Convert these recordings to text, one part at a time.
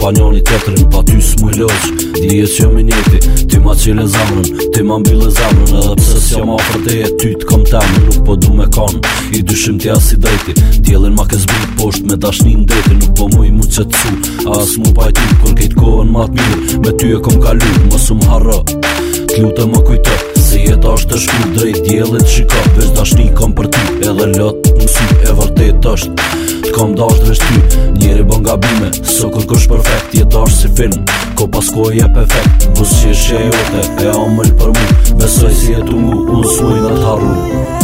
kompanjoni tërën, Pa ty s'mu loq, di e që jam i njëti Ti ma qile zamën ti ma mbile zamën, Edhe pse s'jam afer të e ty t'kom temë Nuk po du me kanë, i dyshim t'ja si dajti Djelin ma ke bërë posht me dashnin dreti Nuk po mu i mu që t'su, as mu pajti Kon kejt kohën ma t'mirë, me ty e kom kalu Mosu më harra, t'lu të më kujtë Se jeta të shku drejt djelit shika Vez dashni kom për ti edhe lot mësi E vërtet është, kam dasht vesh ty Njeri bën nga bime, së kur kësh perfekt Je si film, ko pas ko e je perfekt Vësë që e shë e jote, e amëll për mu Besoj si e tungu, unë së mujnë atë harru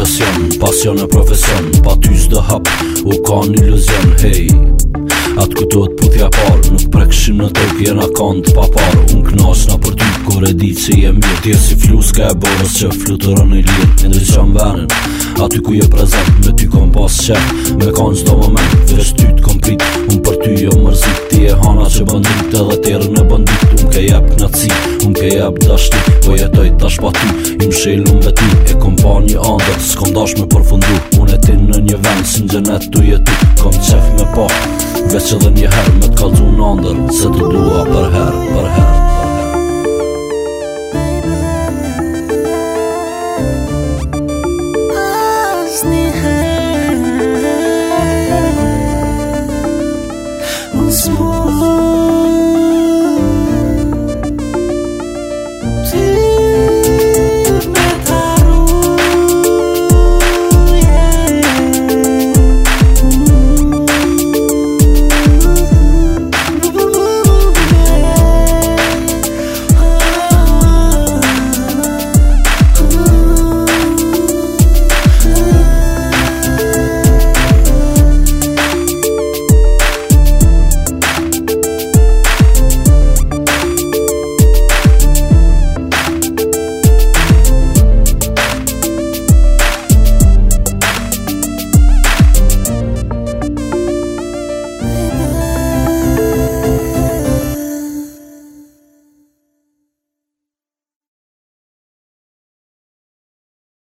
depresion Pasion e profesion Pa ty zdo hap U ka një iluzion Hej Atë ku tëtë putja parë Nuk prekshim në tëk jena kanë pa paparë Unë knasht në për ty Kur e ditë që jem mirë si flus ka e borës që fluturën i lirë Në ndryqë qam venin Aty ku je prezent Me ty kom pas qep Me kanë qdo moment Vesh ty të kom prit Unë për ty jo mërzit Ti e hana që bëndit Edhe tërë në bëndit Unë ke jep në ci Unë ke jep dashti Po jetoj tash pa ty Im shilë unë veti E pa një andër S'kom dash me përfundu Unë e ti në një vend Si në gjenet të jetu Kom qef me pa veç edhe një her Me t'kaltu në andër Se të dua për her, për her